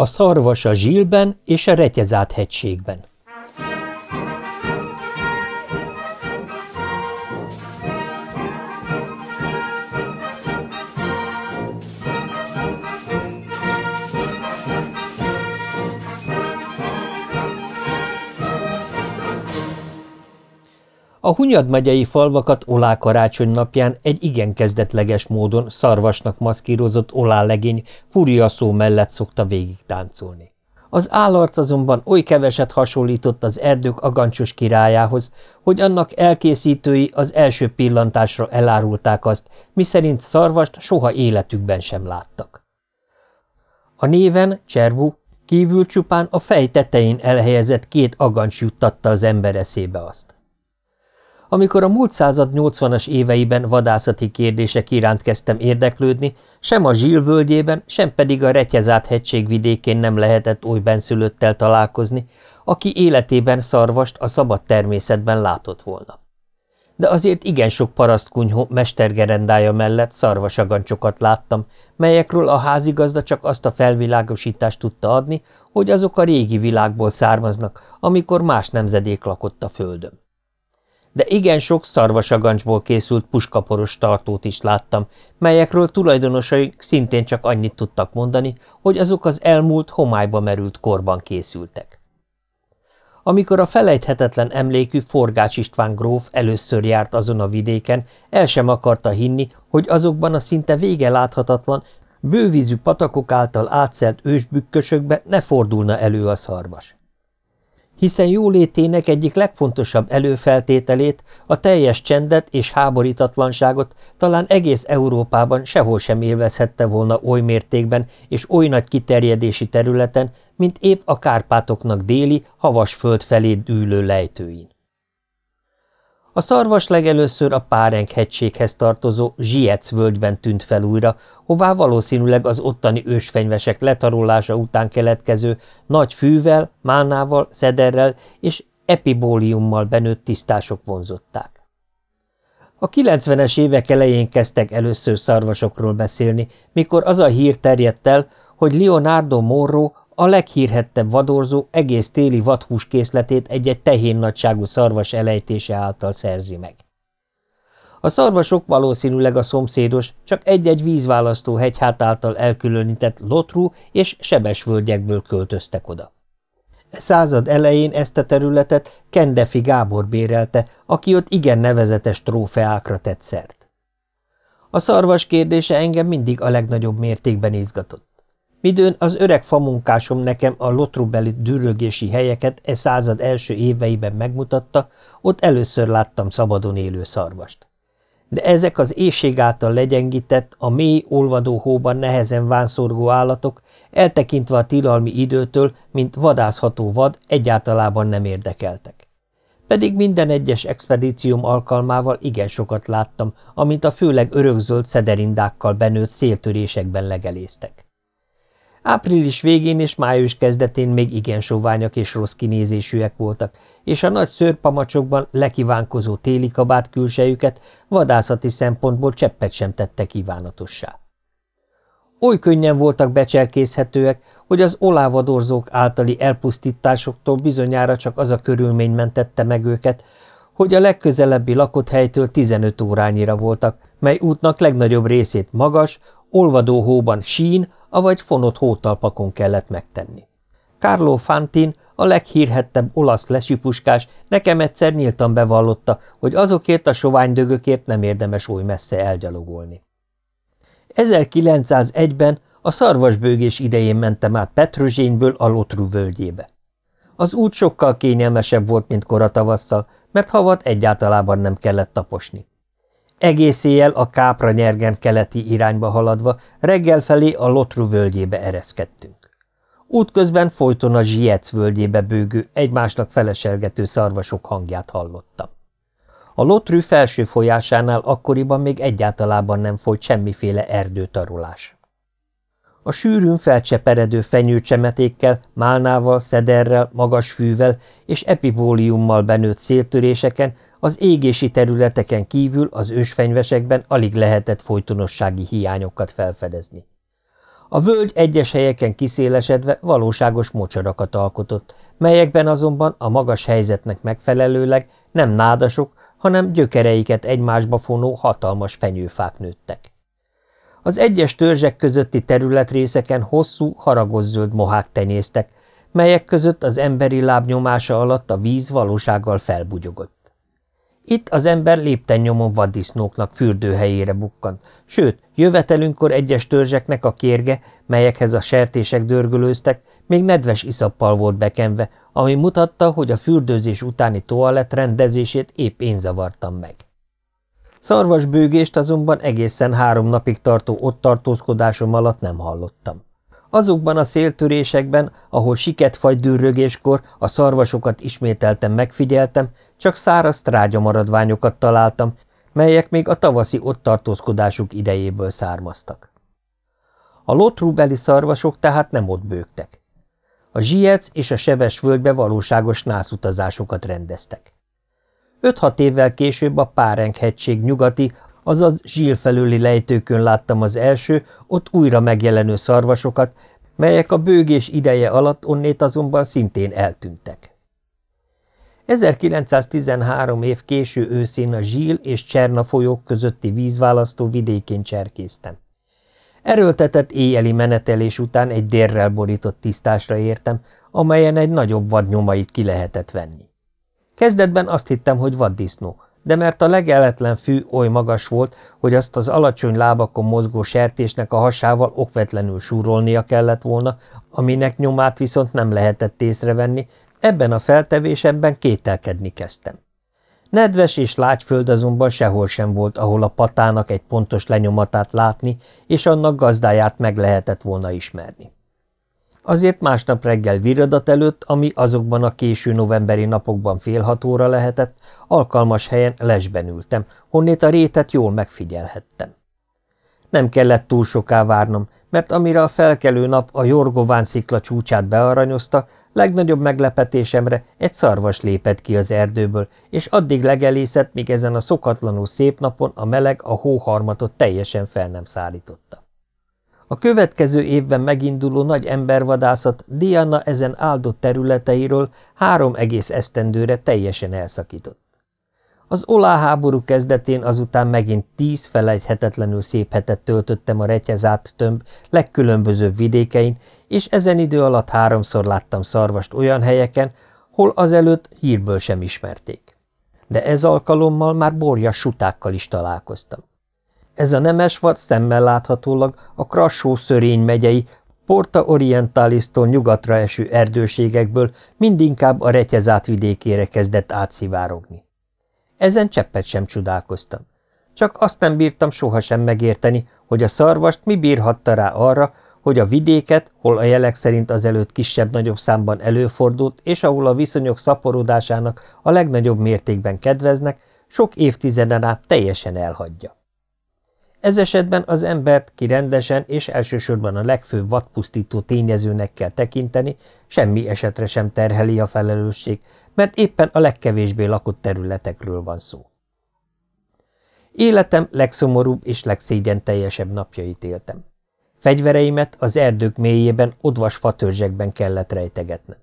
A szarvas a zsilben és a retyezát hegységben. A Hunyad megyei falvakat Olá karácsony napján egy igen kezdetleges módon szarvasnak maszkírozott Olá legény furiaszó mellett szokta végig táncolni. Az állarc azonban oly keveset hasonlított az erdők agancsos királyához, hogy annak elkészítői az első pillantásra elárulták azt, miszerint szarvast soha életükben sem láttak. A néven, Cservu, kívül csupán a fej tetején elhelyezett két agancs juttatta az ember eszébe azt. Amikor a múlt század 80-as éveiben vadászati kérdések iránt kezdtem érdeklődni, sem a Zsil völgyében, sem pedig a Retyezát hegység vidékén nem lehetett oly benszülöttel találkozni, aki életében szarvast a szabad természetben látott volna. De azért igen sok parasztkunyhó mestergerendája mellett szarvasagancsokat láttam, melyekről a házigazda csak azt a felvilágosítást tudta adni, hogy azok a régi világból származnak, amikor más nemzedék lakott a földön de igen sok szarvasagancsból készült puskaporos tartót is láttam, melyekről tulajdonosai szintén csak annyit tudtak mondani, hogy azok az elmúlt homályba merült korban készültek. Amikor a felejthetetlen emlékű Forgács István gróf először járt azon a vidéken, el sem akarta hinni, hogy azokban a szinte vége láthatatlan, bővízű patakok által átszelt ősbükkösökbe ne fordulna elő a szarvas hiszen jólétének egyik legfontosabb előfeltételét, a teljes csendet és háborítatlanságot talán egész Európában sehol sem élvezhette volna oly mértékben és oly nagy kiterjedési területen, mint épp a Kárpátoknak déli, havas föld felé dűlő lejtőin. A szarvas legelőször a Párenk hegységhez tartozó Zsiec völgyben tűnt fel újra, hová valószínűleg az ottani ősfenyvesek letarolása után keletkező nagy fűvel, málnával, szederrel és epibóliummal benőtt tisztások vonzották. A 90-es évek elején kezdtek először szarvasokról beszélni, mikor az a hír terjedt el, hogy Leonardo Morro a leghírhettebb vadorzó egész téli vadhús készletét egy-egy tehén nagyságú szarvas elejtése által szerzi meg. A szarvasok valószínűleg a szomszédos, csak egy-egy vízválasztó hegyhát által elkülönített Lotru és Sebes völgyekből költöztek oda. Század elején ezt a területet Kendefi Gábor bérelte, aki ott igen nevezetes trófeákra tett szert. A szarvas kérdése engem mindig a legnagyobb mértékben izgatott. Midőn az öreg famunkásom nekem a lotrubeli dürrögési helyeket e század első éveiben megmutatta, ott először láttam szabadon élő szarvast. De ezek az éjség által legyengített, a mély, olvadó hóban nehezen vánszorgó állatok, eltekintve a tilalmi időtől, mint vadászható vad, egyáltalában nem érdekeltek. Pedig minden egyes expedícióm alkalmával igen sokat láttam, amint a főleg örökzöld szederindákkal benőtt széltörésekben legeléztek. Április végén és május kezdetén még igen soványak és rossz kinézésűek voltak, és a nagy szőrpamacsokban lekívánkozó téli kabát külsejüket vadászati szempontból cseppet sem tette kívánatossá. Oly könnyen voltak becserkészhetőek, hogy az olávadorzók általi elpusztításoktól bizonyára csak az a körülmény mentette meg őket, hogy a legközelebbi lakott helytől 15 órányira voltak, mely útnak legnagyobb részét magas, olvadó hóban sín, avagy fonott hótalpakon kellett megtenni. Carlo Fantin, a leghírhettebb olasz lesipuskás, nekem egyszer nyíltan bevallotta, hogy azokért a soványdögökért nem érdemes oly messze elgyalogolni. 1901-ben a szarvasbőgés idején mentem át Petrözsényből a Lotru völgyébe. Az út sokkal kényelmesebb volt, mint koratavasszal, mert havat egyáltalában nem kellett taposni. Egész éjjel a Kápra nyergen keleti irányba haladva reggel felé a Lotru völgyébe ereszkedtünk. Útközben folyton a Zsiec völgyébe bőgő, egymásnak feleselgető szarvasok hangját hallottam. A Lotrű felső folyásánál akkoriban még egyáltalában nem folyt semmiféle erdőtarolás. A sűrűn felcseperedő fenyőcsemetékkel, málnával, szederrel, magas fűvel és epibóliummal benőtt széltöréseken az égési területeken kívül az ősfenyvesekben alig lehetett folytonossági hiányokat felfedezni. A völgy egyes helyeken kiszélesedve valóságos mocsarakat alkotott, melyekben azonban a magas helyzetnek megfelelőleg nem nádasok, hanem gyökereiket egymásba fonó hatalmas fenyőfák nőttek. Az egyes törzsek közötti területrészeken hosszú, haragozzöld mohák tenyésztek, melyek között az emberi láb nyomása alatt a víz valósággal felbugyogott. Itt az ember lépten nyomon vaddisznóknak fürdőhelyére bukkant, sőt, jövetelünkkor egyes törzseknek a kérge, melyekhez a sertések dörgölőztek, még nedves iszappal volt bekenve, ami mutatta, hogy a fürdőzés utáni toalett rendezését épp én zavartam meg. Szarvasbőgést azonban egészen három napig tartó ott tartózkodásom alatt nem hallottam. Azokban a széltörésekben, ahol siketfagy dürrögéskor a szarvasokat ismételten megfigyeltem, csak száraz trágyamaradványokat találtam, melyek még a tavaszi ott tartózkodásuk idejéből származtak. A lotrúbeli szarvasok tehát nem ott bőgtek. A zsiec és a sebes völgybe valóságos nászutazásokat rendeztek. Öt-hat évvel később a Párenk-hegység nyugati, azaz zsíl felőli lejtőkön láttam az első, ott újra megjelenő szarvasokat, melyek a bőgés ideje alatt onnét azonban szintén eltűntek. 1913 év késő őszén a Zsíl és Cserna folyók közötti vízválasztó vidékén cserkéztem. Erőltetett éjjeli menetelés után egy dérrel borított tisztásra értem, amelyen egy nagyobb vad nyomait ki lehetett venni. Kezdetben azt hittem, hogy vaddisznó, de mert a legeletlen fű oly magas volt, hogy azt az alacsony lábakon mozgó sertésnek a hasával okvetlenül súrolnia kellett volna, aminek nyomát viszont nem lehetett észrevenni, ebben a feltevésebben kételkedni kezdtem. Nedves és lágyföld azonban sehol sem volt, ahol a patának egy pontos lenyomatát látni, és annak gazdáját meg lehetett volna ismerni. Azért másnap reggel viradat előtt, ami azokban a késő novemberi napokban fél hat óra lehetett, alkalmas helyen lesben ültem, honnét a rétet jól megfigyelhettem. Nem kellett túl soká várnom, mert amire a felkelő nap a Jorgován szikla csúcsát bearanyozta, legnagyobb meglepetésemre egy szarvas lépett ki az erdőből, és addig legelészett, míg ezen a szokatlanul szép napon a meleg a hóharmatot teljesen fel nem szállította. A következő évben meginduló nagy embervadászat Diana ezen áldott területeiről három egész esztendőre teljesen elszakított. Az oláháború kezdetén azután megint tíz felejthetetlenül szép hetet töltöttem a retyezát tömb legkülönbözőbb vidékein, és ezen idő alatt háromszor láttam szarvast olyan helyeken, hol azelőtt hírből sem ismerték. De ez alkalommal már borjas sutákkal is találkoztam. Ez a nemesvad szemmel láthatólag a Krassó szörény megyei, Porta Orientalisztól nyugatra eső erdőségekből mindinkább a retyezát vidékére kezdett átszivárogni. Ezen cseppet sem csodálkoztam. Csak azt nem bírtam sohasem megérteni, hogy a szarvast mi bírhatta rá arra, hogy a vidéket, hol a jelek szerint azelőtt kisebb-nagyobb számban előfordult, és ahol a viszonyok szaporodásának a legnagyobb mértékben kedveznek, sok évtizeden át teljesen elhagyja. Ez esetben az embert, ki rendesen és elsősorban a legfőbb vadpusztító tényezőnek kell tekinteni, semmi esetre sem terheli a felelősség, mert éppen a legkevésbé lakott területekről van szó. Életem legszomorúbb és legszégyen teljesebb napjait éltem. Fegyvereimet az erdők mélyében odvas fatörzsekben kellett rejtegetnem.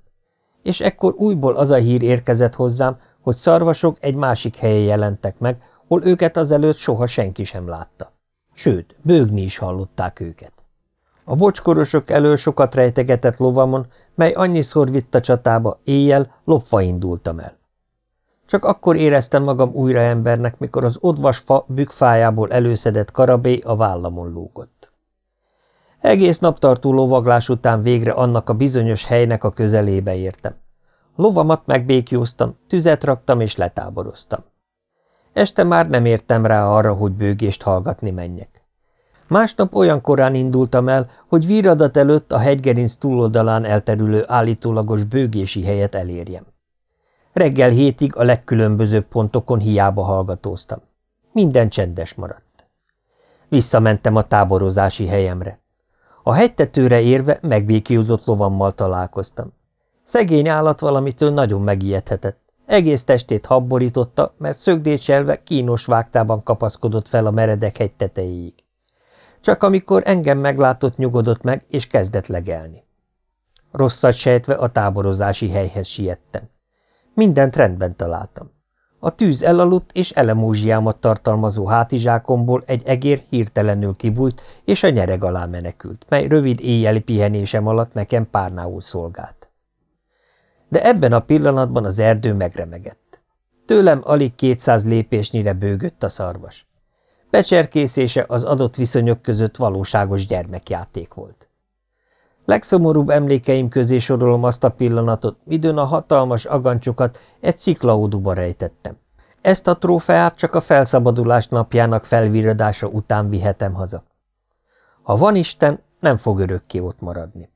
És ekkor újból az a hír érkezett hozzám, hogy szarvasok egy másik helyen jelentek meg, hol őket azelőtt soha senki sem látta. Sőt, bőgni is hallották őket. A bocskorosok elől sokat rejtegetett lovamon, mely annyiszor vitt a csatába, éjjel lopva indultam el. Csak akkor éreztem magam újra embernek, mikor az odvas fa bükfájából előszedett karabé a vállamon lógott. Egész naptartó lovaglás után végre annak a bizonyos helynek a közelébe értem. Lovamat megbékjóztam, tüzet raktam és letáboroztam. Este már nem értem rá arra, hogy bőgést hallgatni menjek. Másnap olyan korán indultam el, hogy víradat előtt a hegygerinc túloldalán elterülő állítólagos bőgési helyet elérjem. Reggel hétig a legkülönbözőbb pontokon hiába hallgatóztam. Minden csendes maradt. Visszamentem a táborozási helyemre. A hegytetőre érve megbékjózott lovammal találkoztam. Szegény állat valamitől nagyon megijedhetett. Egész testét habborította, mert szögdécselve kínos vágtában kapaszkodott fel a meredek hegy tetejéig. Csak amikor engem meglátott, nyugodott meg, és kezdett legelni. Rosszat sejtve a táborozási helyhez siettem. Mindent rendben találtam. A tűz elaludt, és elemózsiámat tartalmazó hátizsákomból egy egér hirtelenül kibújt, és a nyereg alá menekült, mely rövid éjjeli pihenésem alatt nekem párnául szolgált. De ebben a pillanatban az erdő megremegett. Tőlem alig kétszáz lépésnyire bőgött a szarvas. Becserkészése az adott viszonyok között valóságos gyermekjáték volt. Legszomorúbb emlékeim közé sorolom azt a pillanatot, midőn a hatalmas agancsokat egy sziklaóduba rejtettem. Ezt a trófeát csak a felszabadulás napjának felviradása után vihetem haza. Ha van Isten, nem fog örökké ott maradni.